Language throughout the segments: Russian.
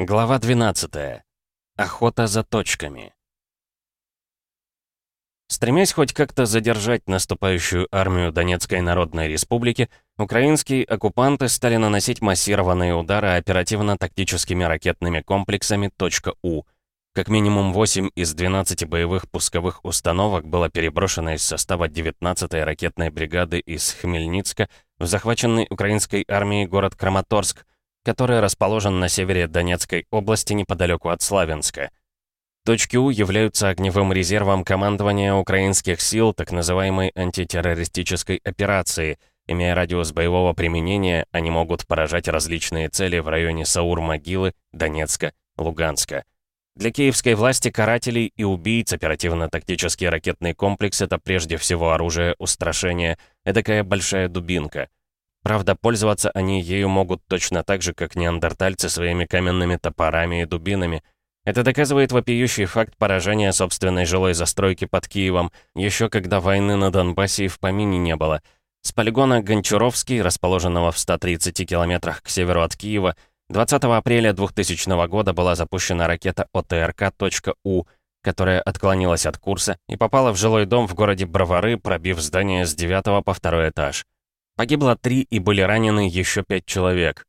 Глава 12. Охота за точками. Стремясь хоть как-то задержать наступающую армию Донецкой Народной Республики, украинские оккупанты стали наносить массированные удары оперативно-тактическими ракетными комплексами «У». Как минимум 8 из 12 боевых пусковых установок было переброшено из состава 19-й ракетной бригады из Хмельницка в захваченный украинской армией город Краматорск, который расположен на севере Донецкой области неподалеку от Славянска. Точки У являются огневым резервом командования украинских сил так называемой антитеррористической операции. Имея радиус боевого применения, они могут поражать различные цели в районе Саур-Могилы, Донецка, Луганска. Для киевской власти карателей и убийц оперативно-тактический ракетный комплекс — это прежде всего оружие устрашения, эдакая большая дубинка — Правда, пользоваться они ею могут точно так же, как неандертальцы своими каменными топорами и дубинами. Это доказывает вопиющий факт поражения собственной жилой застройки под Киевом, еще когда войны на Донбассе и в помине не было. С полигона Гончаровский, расположенного в 130 километрах к северу от Киева, 20 апреля 2000 года была запущена ракета ОТРК.У, которая отклонилась от курса и попала в жилой дом в городе Бровары, пробив здание с 9 по второй этаж. Погибло три и были ранены еще пять человек.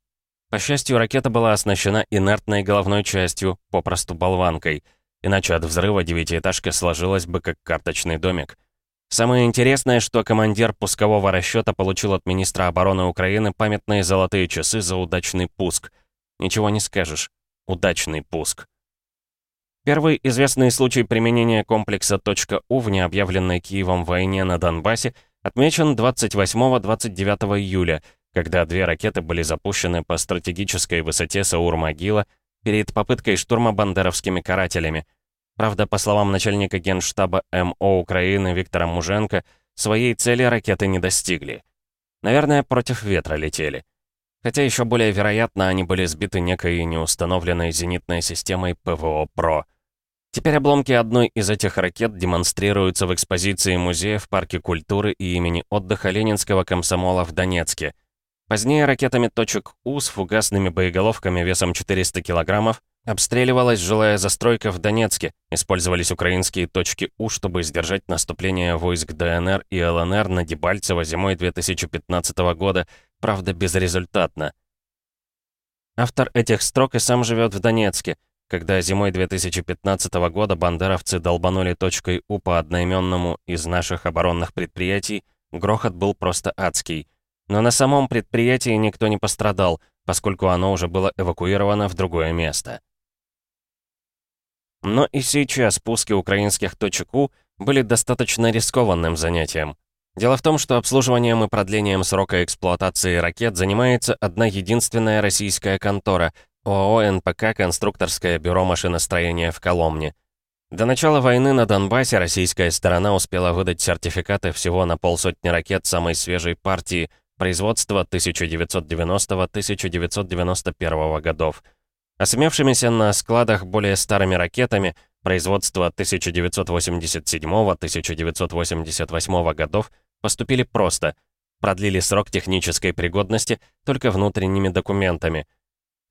По счастью, ракета была оснащена инертной головной частью, попросту болванкой. Иначе от взрыва девятиэтажка сложилась бы как карточный домик. Самое интересное, что командир пускового расчета получил от министра обороны Украины памятные золотые часы за удачный пуск. Ничего не скажешь. Удачный пуск. Первый известный случай применения комплекса .У в необъявленной Киевом войне на Донбассе — отмечен 28-29 июля, когда две ракеты были запущены по стратегической высоте Саур-Могила перед попыткой штурма бандеровскими карателями. Правда, по словам начальника генштаба МО Украины Виктора Муженко, своей цели ракеты не достигли. Наверное, против ветра летели. Хотя еще более вероятно, они были сбиты некой неустановленной зенитной системой ПВО-ПРО. Теперь обломки одной из этих ракет демонстрируются в экспозиции музея в Парке культуры и имени отдыха Ленинского комсомола в Донецке. Позднее ракетами точек У с фугасными боеголовками весом 400 килограммов обстреливалась жилая застройка в Донецке. Использовались украинские точки У, чтобы сдержать наступление войск ДНР и ЛНР на Дебальцево зимой 2015 года, правда безрезультатно. Автор этих строк и сам живет в Донецке — когда зимой 2015 года бандеровцы долбанули точкой У по одноименному из наших оборонных предприятий, грохот был просто адский. Но на самом предприятии никто не пострадал, поскольку оно уже было эвакуировано в другое место. Но и сейчас пуски украинских точек У были достаточно рискованным занятием. Дело в том, что обслуживанием и продлением срока эксплуатации ракет занимается одна единственная российская контора — ООО «НПК. Конструкторское бюро машиностроения в Коломне». До начала войны на Донбассе российская сторона успела выдать сертификаты всего на полсотни ракет самой свежей партии производства 1990-1991 годов. А с имевшимися на складах более старыми ракетами производства 1987-1988 годов поступили просто. Продлили срок технической пригодности только внутренними документами –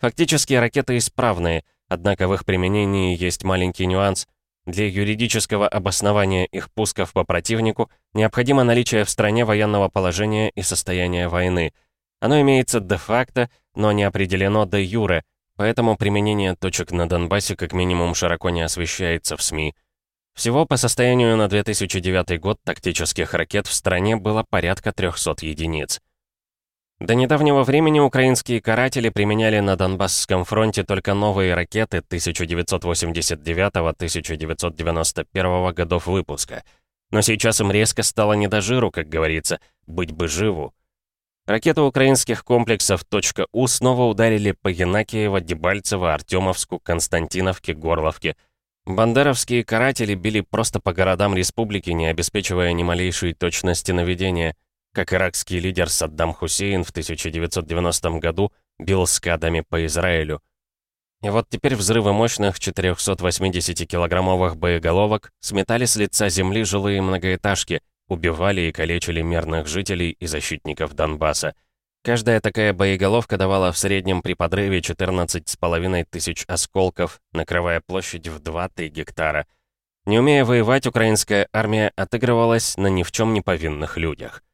Фактически ракеты исправные, однако в их применении есть маленький нюанс. Для юридического обоснования их пусков по противнику необходимо наличие в стране военного положения и состояния войны. Оно имеется де-факто, но не определено де-юре, поэтому применение точек на Донбассе как минимум широко не освещается в СМИ. Всего по состоянию на 2009 год тактических ракет в стране было порядка 300 единиц. До недавнего времени украинские каратели применяли на Донбассском фронте только новые ракеты 1989-1991 годов выпуска. Но сейчас им резко стало не до жиру, как говорится, быть бы живу. Ракеты украинских комплексов «У» снова ударили по Янакиево, Дебальцево, Артемовску, Константиновке, Горловке. Бандеровские каратели били просто по городам республики, не обеспечивая ни малейшей точности наведения – как иракский лидер Саддам Хусейн в 1990 году бил скадами по Израилю. И вот теперь взрывы мощных 480-килограммовых боеголовок сметали с лица земли жилые многоэтажки, убивали и калечили мирных жителей и защитников Донбасса. Каждая такая боеголовка давала в среднем при подрыве 14,5 тысяч осколков, накрывая площадь в 2-3 гектара. Не умея воевать, украинская армия отыгрывалась на ни в чем не повинных людях.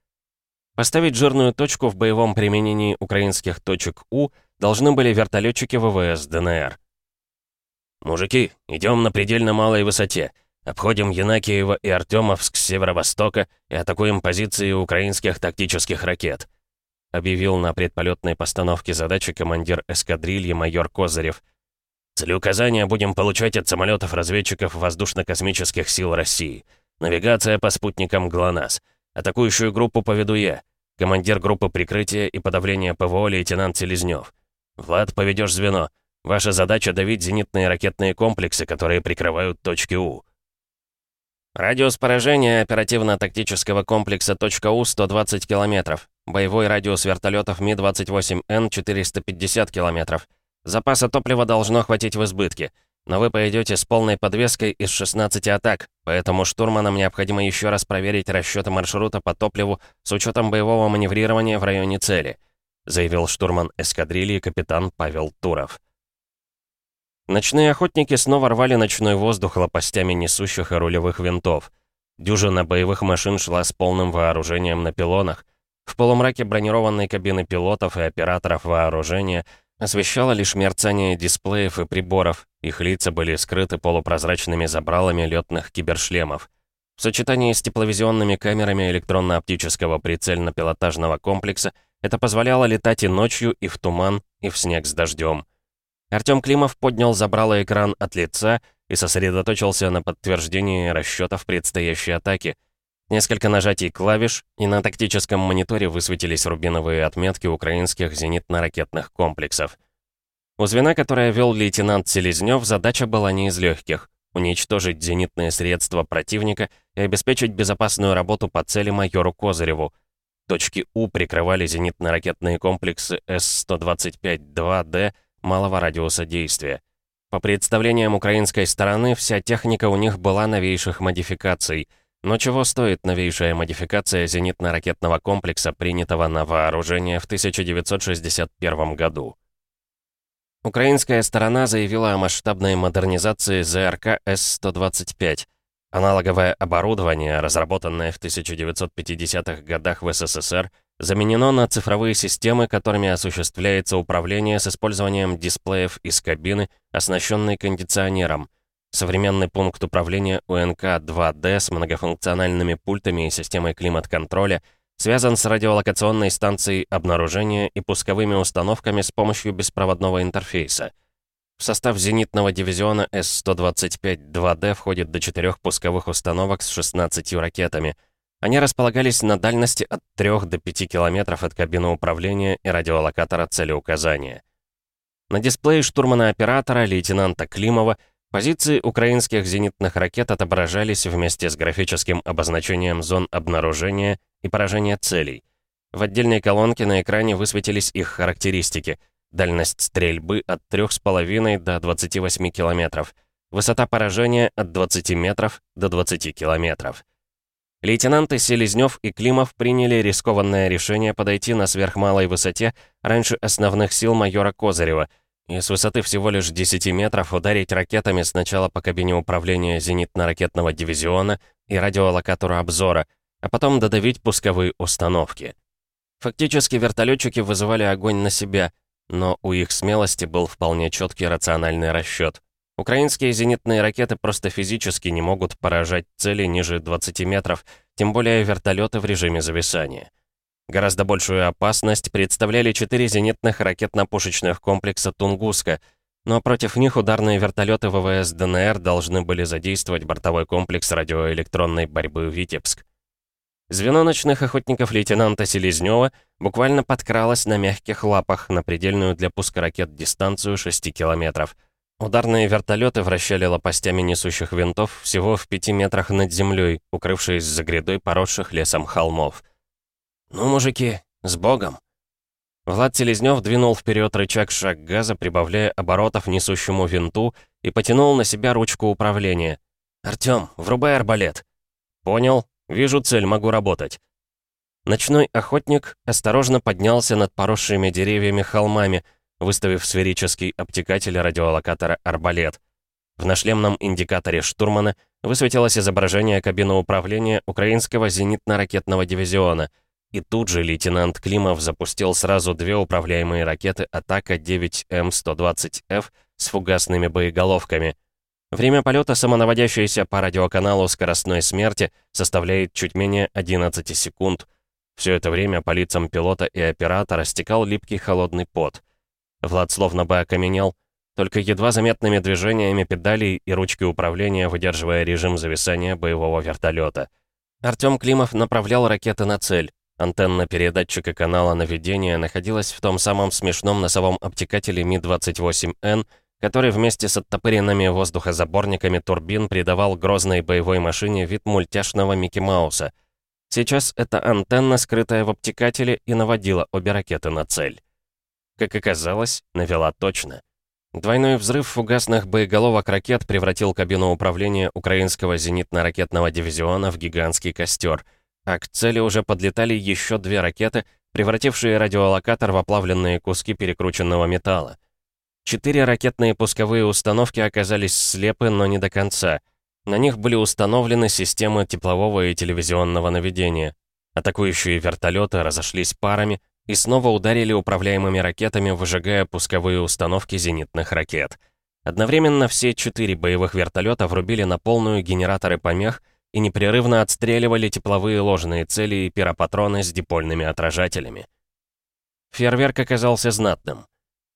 Поставить жирную точку в боевом применении украинских точек У должны были вертолетчики ВВС ДНР. «Мужики, идем на предельно малой высоте. Обходим Янакиево и Артемовск с северо-востока и атакуем позиции украинских тактических ракет», объявил на предполетной постановке задачи командир эскадрильи майор Козырев. «Целеуказания будем получать от самолетов-разведчиков воздушно-космических сил России. Навигация по спутникам ГЛОНАСС. Атакующую группу поведу я. Командир группы прикрытия и подавления ПВО лейтенант Селезнёв. Влад, поведешь звено. Ваша задача давить зенитные ракетные комплексы, которые прикрывают точки У. Радиус поражения оперативно-тактического комплекса точка У 120 километров. Боевой радиус вертолетов Ми-28Н 450 километров. Запаса топлива должно хватить в избытке. Но вы пойдете с полной подвеской из 16 атак, поэтому штурманам необходимо еще раз проверить расчеты маршрута по топливу с учетом боевого маневрирования в районе цели», заявил штурман эскадрильи капитан Павел Туров. Ночные охотники снова рвали ночной воздух лопастями несущих и рулевых винтов. Дюжина боевых машин шла с полным вооружением на пилонах. В полумраке бронированной кабины пилотов и операторов вооружения — Освещало лишь мерцание дисплеев и приборов, их лица были скрыты полупрозрачными забралами летных кибершлемов. В сочетании с тепловизионными камерами электронно-оптического прицельно-пилотажного комплекса это позволяло летать и ночью, и в туман, и в снег с дождем. Артём Климов поднял забрало экран от лица и сосредоточился на подтверждении расчетов предстоящей атаки — Несколько нажатий клавиш, и на тактическом мониторе высветились рубиновые отметки украинских зенитно-ракетных комплексов. У звена, которое вел лейтенант Селезнёв, задача была не из легких — уничтожить зенитные средства противника и обеспечить безопасную работу по цели майору Козыреву. Точки У прикрывали зенитно-ракетные комплексы С-125-2Д малого радиуса действия. По представлениям украинской стороны, вся техника у них была новейших модификаций — но чего стоит новейшая модификация зенитно-ракетного комплекса, принятого на вооружение в 1961 году? Украинская сторона заявила о масштабной модернизации ЗРК С-125. Аналоговое оборудование, разработанное в 1950-х годах в СССР, заменено на цифровые системы, которыми осуществляется управление с использованием дисплеев из кабины, оснащенной кондиционером – Современный пункт управления УНК-2D с многофункциональными пультами и системой климат-контроля связан с радиолокационной станцией обнаружения и пусковыми установками с помощью беспроводного интерфейса. В состав зенитного дивизиона С-125-2D входит до четырех пусковых установок с 16 ракетами. Они располагались на дальности от 3 до 5 километров от кабины управления и радиолокатора целеуказания. На дисплее штурмана-оператора лейтенанта Климова – Позиции украинских зенитных ракет отображались вместе с графическим обозначением зон обнаружения и поражения целей. В отдельной колонке на экране высветились их характеристики. Дальность стрельбы от 3,5 до 28 километров. Высота поражения от 20 метров до 20 километров. Лейтенанты Селезнёв и Климов приняли рискованное решение подойти на сверхмалой высоте раньше основных сил майора Козырева — и с высоты всего лишь 10 метров ударить ракетами сначала по кабине управления зенитно-ракетного дивизиона и радиолокатору обзора, а потом додавить пусковые установки. Фактически вертолетчики вызывали огонь на себя, но у их смелости был вполне четкий рациональный расчет. Украинские зенитные ракеты просто физически не могут поражать цели ниже 20 метров, тем более вертолеты в режиме зависания. Гораздо большую опасность представляли четыре зенитных ракетно-пушечных комплекса «Тунгуска», но против них ударные вертолеты ВВС ДНР должны были задействовать бортовой комплекс радиоэлектронной борьбы «Витебск». Звено ночных охотников лейтенанта Селезнёва буквально подкралось на мягких лапах на предельную для пуска ракет дистанцию 6 километров. Ударные вертолеты вращали лопастями несущих винтов всего в 5 метрах над землей, укрывшись за грядой поросших лесом холмов. «Ну, мужики, с Богом!» Влад Селезнёв двинул вперед рычаг шаг газа, прибавляя оборотов несущему винту, и потянул на себя ручку управления. «Артём, врубай арбалет!» «Понял. Вижу цель, могу работать». Ночной охотник осторожно поднялся над поросшими деревьями холмами, выставив сферический обтекатель радиолокатора «Арбалет». В нашлемном индикаторе штурмана высветилось изображение кабины управления украинского зенитно-ракетного дивизиона, и тут же лейтенант Климов запустил сразу две управляемые ракеты «Атака-9М120Ф» с фугасными боеголовками. Время полета самонаводящейся по радиоканалу скоростной смерти составляет чуть менее 11 секунд. Все это время по лицам пилота и оператора стекал липкий холодный пот. Влад словно бы окаменел, только едва заметными движениями педалей и ручки управления, выдерживая режим зависания боевого вертолета. Артём Климов направлял ракеты на цель. Антенна передатчика канала наведения находилась в том самом смешном носовом обтекателе Ми-28Н, который вместе с оттопыренными воздухозаборниками турбин придавал грозной боевой машине вид мультяшного Микки Мауса. Сейчас эта антенна, скрытая в обтекателе, и наводила обе ракеты на цель. Как оказалось, навела точно. Двойной взрыв фугасных боеголовок ракет превратил кабину управления украинского зенитно-ракетного дивизиона в гигантский костер, а к цели уже подлетали еще две ракеты, превратившие радиолокатор в оплавленные куски перекрученного металла. Четыре ракетные пусковые установки оказались слепы, но не до конца. На них были установлены системы теплового и телевизионного наведения. Атакующие вертолеты разошлись парами, и снова ударили управляемыми ракетами, выжигая пусковые установки зенитных ракет. Одновременно все четыре боевых вертолета врубили на полную генераторы помех и непрерывно отстреливали тепловые ложные цели и пиропатроны с дипольными отражателями. Фейерверк оказался знатным.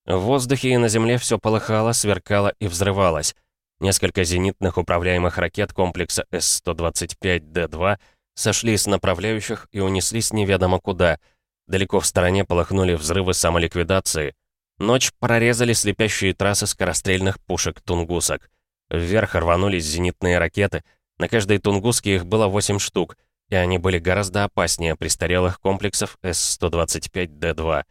В воздухе и на земле все полыхало, сверкало и взрывалось. Несколько зенитных управляемых ракет комплекса С-125Д-2 сошли с направляющих и унеслись неведомо куда — Далеко в стороне полыхнули взрывы самоликвидации. Ночь прорезали слепящие трассы скорострельных пушек тунгусок. Вверх рванулись зенитные ракеты. На каждой тунгуске их было 8 штук, и они были гораздо опаснее престарелых комплексов С-125Д-2.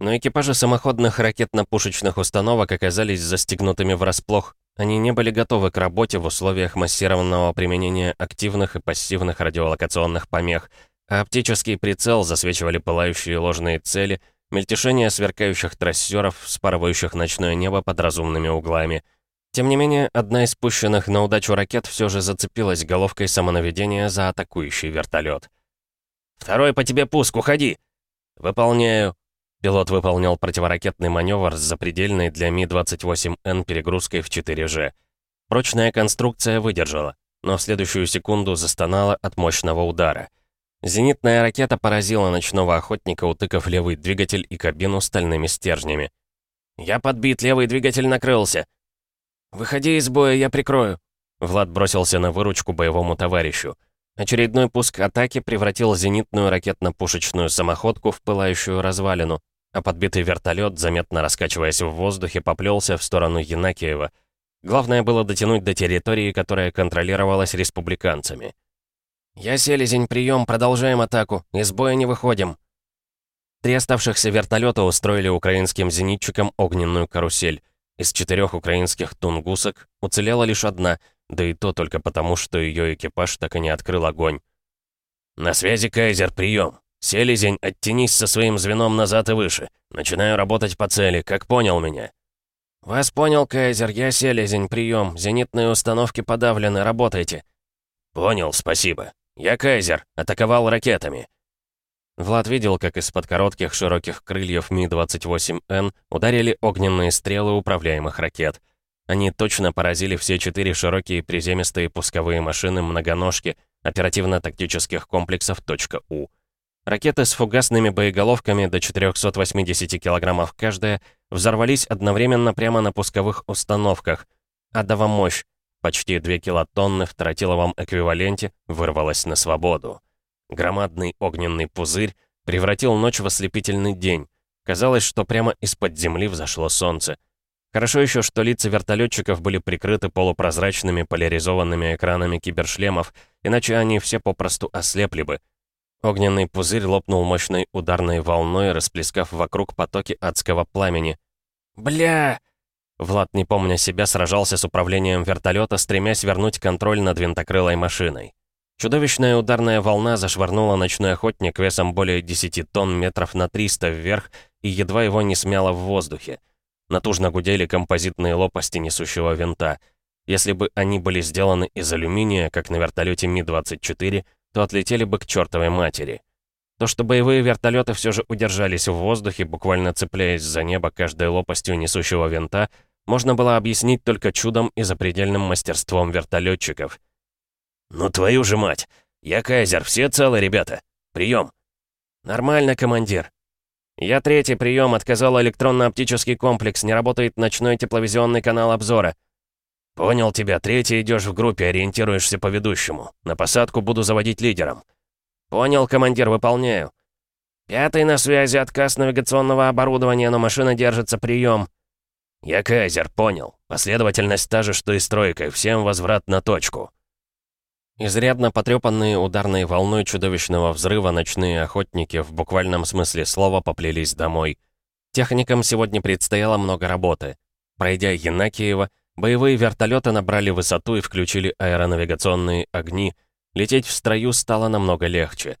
Но экипажи самоходных ракетно-пушечных установок оказались застегнутыми врасплох. Они не были готовы к работе в условиях массированного применения активных и пассивных радиолокационных помех — а оптический прицел засвечивали пылающие ложные цели, мельтешение сверкающих трассеров, спарывающих ночное небо под разумными углами. Тем не менее, одна из спущенных на удачу ракет все же зацепилась головкой самонаведения за атакующий вертолет. «Второй по тебе пуск, уходи!» «Выполняю!» Пилот выполнял противоракетный маневр с запредельной для Ми-28Н перегрузкой в 4G. Прочная конструкция выдержала, но в следующую секунду застонала от мощного удара — Зенитная ракета поразила ночного охотника, утыкав левый двигатель и кабину стальными стержнями. «Я подбит, левый двигатель накрылся!» «Выходи из боя, я прикрою!» Влад бросился на выручку боевому товарищу. Очередной пуск атаки превратил зенитную ракетно-пушечную самоходку в пылающую развалину, а подбитый вертолет, заметно раскачиваясь в воздухе, поплелся в сторону Янакиева. Главное было дотянуть до территории, которая контролировалась республиканцами. «Я селезень, прием, продолжаем атаку. Из боя не выходим». Три оставшихся вертолета устроили украинским зенитчикам огненную карусель. Из четырех украинских тунгусок уцелела лишь одна, да и то только потому, что ее экипаж так и не открыл огонь. «На связи Кайзер, прием. Селезень, оттянись со своим звеном назад и выше. Начинаю работать по цели, как понял меня». «Вас понял, Кайзер, я Селезень, прием. Зенитные установки подавлены, работайте». «Понял, спасибо. «Я Кайзер. Атаковал ракетами». Влад видел, как из-под коротких широких крыльев Ми-28Н ударили огненные стрелы управляемых ракет. Они точно поразили все четыре широкие приземистые пусковые машины многоножки оперативно-тактических комплексов .У. Ракеты с фугасными боеголовками до 480 килограммов каждая взорвались одновременно прямо на пусковых установках. Адова мощь, почти 2 килотонны в тротиловом эквиваленте, вырвалась на свободу. Громадный огненный пузырь превратил ночь в ослепительный день. Казалось, что прямо из-под земли взошло солнце. Хорошо еще, что лица вертолетчиков были прикрыты полупрозрачными поляризованными экранами кибершлемов, иначе они все попросту ослепли бы. Огненный пузырь лопнул мощной ударной волной, расплескав вокруг потоки адского пламени. «Бля!» Влад, не помня себя, сражался с управлением вертолета, стремясь вернуть контроль над винтокрылой машиной. Чудовищная ударная волна зашвырнула ночной охотник весом более 10 тонн метров на 300 вверх и едва его не смяло в воздухе. Натужно гудели композитные лопасти несущего винта. Если бы они были сделаны из алюминия, как на вертолете Ми-24, то отлетели бы к чертовой матери. То, что боевые вертолеты все же удержались в воздухе, буквально цепляясь за небо каждой лопастью несущего винта, можно было объяснить только чудом и запредельным мастерством вертолетчиков. «Ну твою же мать! Я Кайзер, все целы, ребята! Прием!» «Нормально, командир!» «Я третий прием, отказал электронно-оптический комплекс, не работает ночной тепловизионный канал обзора». «Понял тебя, третий идешь в группе, ориентируешься по ведущему. На посадку буду заводить лидером». «Понял, командир, выполняю». «Пятый на связи, отказ навигационного оборудования, но машина держится, прием». «Я Кайзер, понял. Последовательность та же, что и с тройкой. Всем возврат на точку». Изрядно потрепанные ударной волной чудовищного взрыва ночные охотники в буквальном смысле слова поплелись домой. Техникам сегодня предстояло много работы. Пройдя Янакиева, боевые вертолеты набрали высоту и включили аэронавигационные огни. Лететь в строю стало намного легче.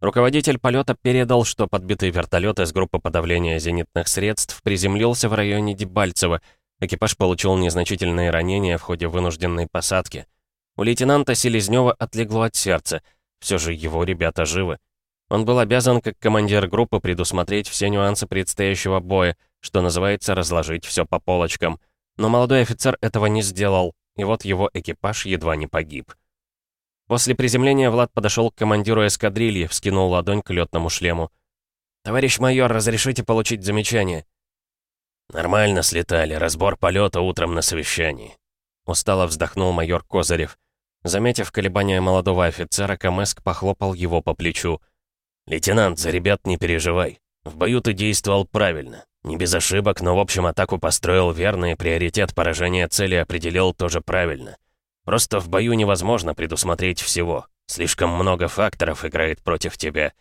Руководитель полета передал, что подбитый вертолет из группы подавления зенитных средств приземлился в районе Дебальцево. Экипаж получил незначительные ранения в ходе вынужденной посадки. У лейтенанта Селезнева отлегло от сердца. Все же его ребята живы. Он был обязан, как командир группы, предусмотреть все нюансы предстоящего боя, что называется, разложить все по полочкам. Но молодой офицер этого не сделал, и вот его экипаж едва не погиб. После приземления Влад подошел к командиру эскадрильи, вскинул ладонь к летному шлему. «Товарищ майор, разрешите получить замечание?» «Нормально слетали, разбор полета утром на совещании». Устало вздохнул майор Козырев. Заметив колебания молодого офицера, Камеск похлопал его по плечу. «Лейтенант, за ребят не переживай. В бою ты действовал правильно. Не без ошибок, но в общем атаку построил верно и приоритет поражения цели определил тоже правильно. Просто в бою невозможно предусмотреть всего. Слишком много факторов играет против тебя.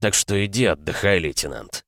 Так что иди отдыхай, лейтенант.